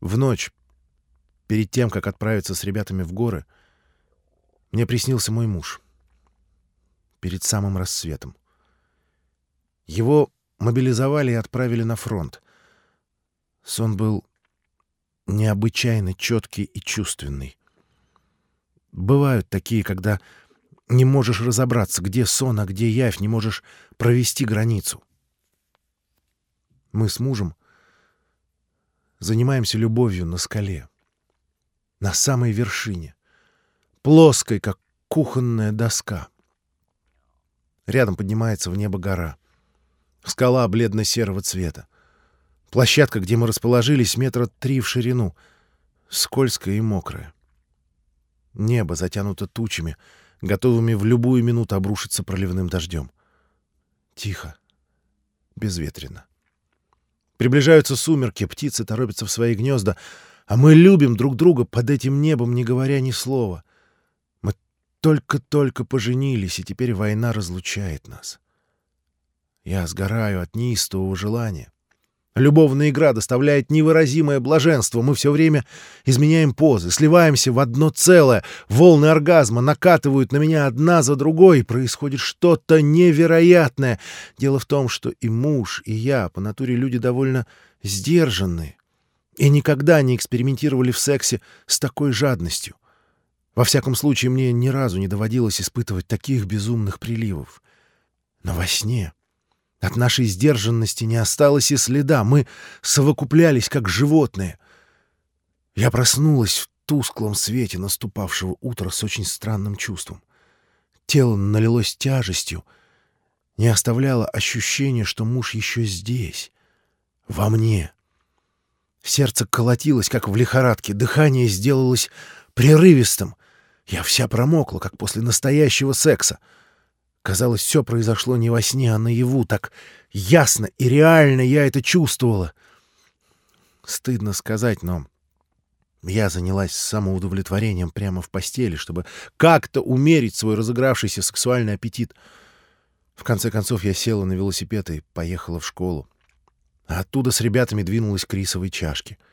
В ночь, перед тем, как отправиться с ребятами в горы, мне приснился мой муж. Перед самым рассветом. Его мобилизовали и отправили на фронт. Сон был необычайно четкий и чувственный. Бывают такие, когда не можешь разобраться, где сон, а где явь, не можешь провести границу. Мы с мужем занимаемся любовью на скале, на самой вершине, плоской, как кухонная доска. Рядом поднимается в небо гора. Скала бледно-серого цвета. Площадка, где мы расположились, метра три в ширину, скользкая и мокрая. Небо затянуто тучами, готовыми в любую минуту обрушиться проливным дождем. Тихо, безветренно. Приближаются сумерки, птицы торопятся в свои гнезда, а мы любим друг друга под этим небом, не говоря ни слова. Мы только-только поженились, и теперь война разлучает нас. Я сгораю от неистового желания. Любовная игра доставляет невыразимое блаженство. Мы все время изменяем позы, сливаемся в одно целое. Волны оргазма накатывают на меня одна за другой. Происходит что-то невероятное. Дело в том, что и муж, и я по натуре люди довольно сдержанные и никогда не экспериментировали в сексе с такой жадностью. Во всяком случае, мне ни разу не доводилось испытывать таких безумных приливов. Но во сне от нашей сдержанности не осталось и следа. Мы совокуплялись, как животные. Я проснулась в тусклом свете наступавшего утра с очень странным чувством. Тело налилось тяжестью, не оставляло ощущения, что муж еще здесь, во мне. Сердце колотилось, как в лихорадке, дыхание сделалось прерывистым. Я вся промокла, как после настоящего секса. Казалось, все произошло не во сне, а наяву. Так ясно и реально я это чувствовала. Стыдно сказать, но я занялась самоудовлетворением прямо в постели, чтобы как-то умерить свой разыгравшийся сексуальный аппетит. В конце концов я села на велосипед и поехала в школу. А оттуда с ребятами двинулась к рисовой чашке —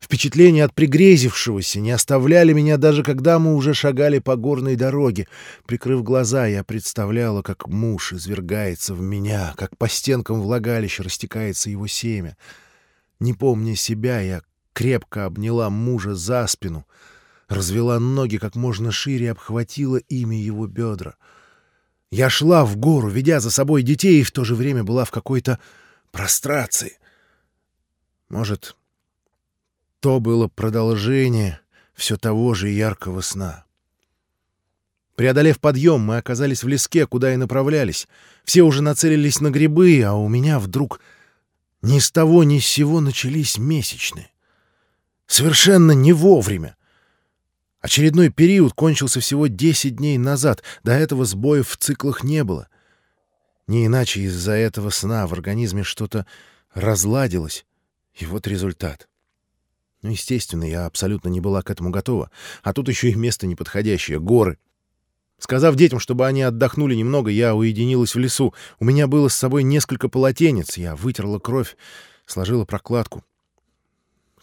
Впечатления от пригрезившегося не оставляли меня даже когда мы уже шагали по горной дороге. Прикрыв глаза, я представляла, как муж извергается в меня, как по стенкам влагалища растекается его семя. Не помня себя, я крепко обняла мужа за спину, развела ноги как можно шире и обхватила ими его бедра. Я шла в гору, ведя за собой детей, и в то же время была в какой-то прострации. Может, то было продолжение все того же яркого сна. Преодолев подъем, мы оказались в леске, куда и направлялись. Все уже нацелились на грибы, а у меня вдруг ни с того ни с сего начались месячные. Совершенно не вовремя. Очередной период кончился всего 10 дней назад. До этого сбоев в циклах не было. Не иначе из-за этого сна в организме что-то разладилось. И вот результат. Ну, естественно, я абсолютно не была к этому готова. А тут еще и место неподходящее — горы. Сказав детям, чтобы они отдохнули немного, я уединилась в лесу. У меня было с собой несколько полотенец. Я вытерла кровь, сложила прокладку.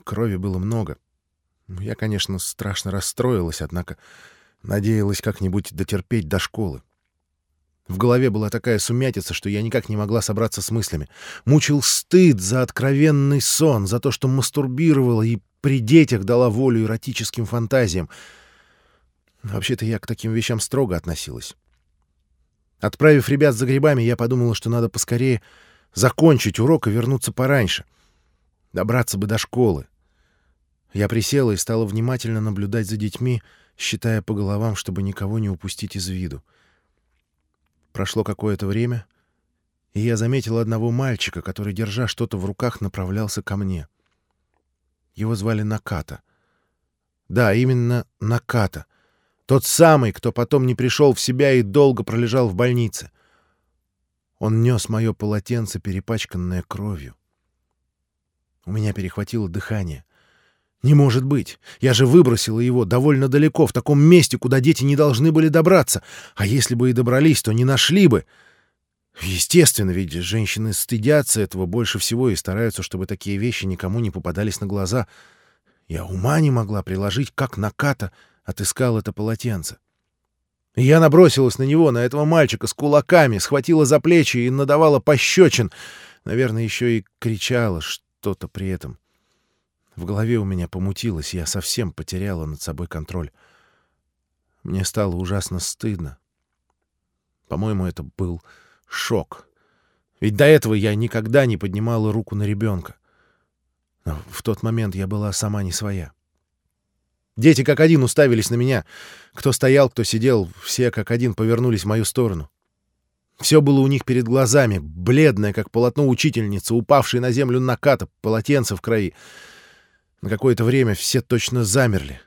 Крови было много. Я, конечно, страшно расстроилась, однако надеялась как-нибудь дотерпеть до школы. В голове была такая сумятица, что я никак не могла собраться с мыслями. Мучил стыд за откровенный сон, за то, что мастурбировала и при детях дала волю эротическим фантазиям. Вообще-то я к таким вещам строго относилась. Отправив ребят за грибами, я подумала, что надо поскорее закончить урок и вернуться пораньше. Добраться бы до школы. Я присела и стала внимательно наблюдать за детьми, считая по головам, чтобы никого не упустить из виду. — Прошло какое-то время, и я заметил одного мальчика, который, держа что-то в руках, направлялся ко мне. Его звали Наката. Да, именно Наката. Тот самый, кто потом не пришел в себя и долго пролежал в больнице. Он нес мое полотенце, перепачканное кровью. У меня перехватило дыхание. Не может быть. Я же выбросила его довольно далеко, в таком месте, куда дети не должны были добраться. А если бы и добрались, то не нашли бы. Естественно, ведь женщины стыдятся этого больше всего и стараются, чтобы такие вещи никому не попадались на глаза. Я ума не могла приложить, как Наката отыскал это полотенце. Я набросилась на него, на этого мальчика, с кулаками, схватила за плечи и надавала пощечин. Наверное, еще и кричала что-то при этом. В голове у меня помутилось, я совсем потеряла над собой контроль. Мне стало ужасно стыдно. По-моему, это был шок. Ведь до этого я никогда не поднимала руку на ребенка. Но в тот момент я была сама не своя. Дети как один уставились на меня. Кто стоял, кто сидел, все как один повернулись в мою сторону. Все было у них перед глазами, бледное, как полотно учительницы, упавшей на землю наката, полотенце в крови. На какое-то время все точно замерли,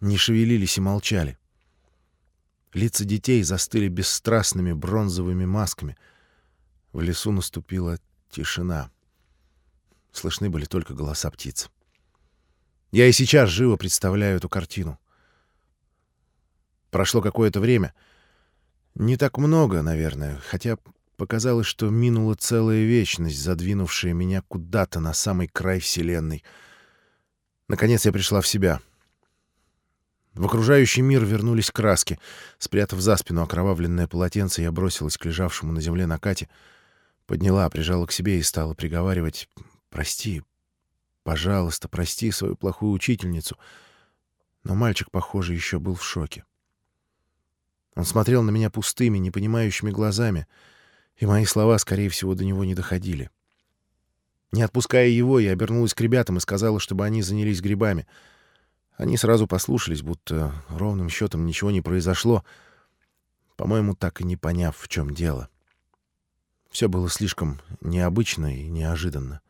не шевелились и молчали. Лица детей застыли бесстрастными бронзовыми масками. В лесу наступила тишина. Слышны были только голоса птиц. Я и сейчас живо представляю эту картину. Прошло какое-то время. Не так много, наверное, хотя показалось, что минула целая вечность, задвинувшая меня куда-то на самый край Вселенной. Наконец я пришла в себя. В окружающий мир вернулись краски. Спрятав за спину окровавленное полотенце, я бросилась к лежавшему на земле Накате, подняла, прижала к себе и стала приговаривать «Прости, Пожалуйста, прости свою плохую учительницу. Но мальчик, похоже, еще был в шоке. Он смотрел на меня пустыми, непонимающими глазами, и мои слова, скорее всего, до него не доходили. Не отпуская его, я обернулась к ребятам и сказала, чтобы они занялись грибами. Они сразу послушались, будто ровным счетом ничего не произошло, по-моему, так и не поняв, в чем дело. Все было слишком необычно и неожиданно.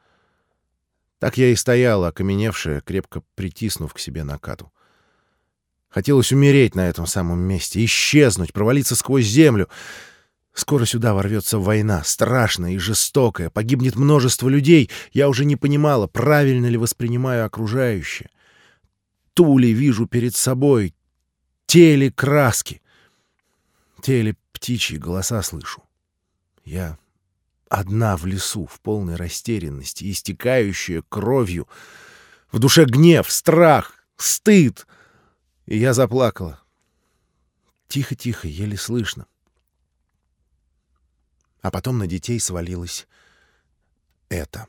Так я и стояла, окаменевшая, крепко притиснув к себе накату. Хотелось умереть на этом самом месте, исчезнуть, провалиться сквозь землю. Скоро сюда ворвется война, страшная и жестокая, погибнет множество людей. Я уже не понимала, правильно ли воспринимаю окружающее. Ту ли вижу перед собой, те ли краски, те ли птичьи голоса слышу. Я Одна в лесу, в полной растерянности, истекающая кровью. В душе гнев, страх, стыд. И я заплакала. Тихо-тихо, еле слышно. А потом на детей свалилось это.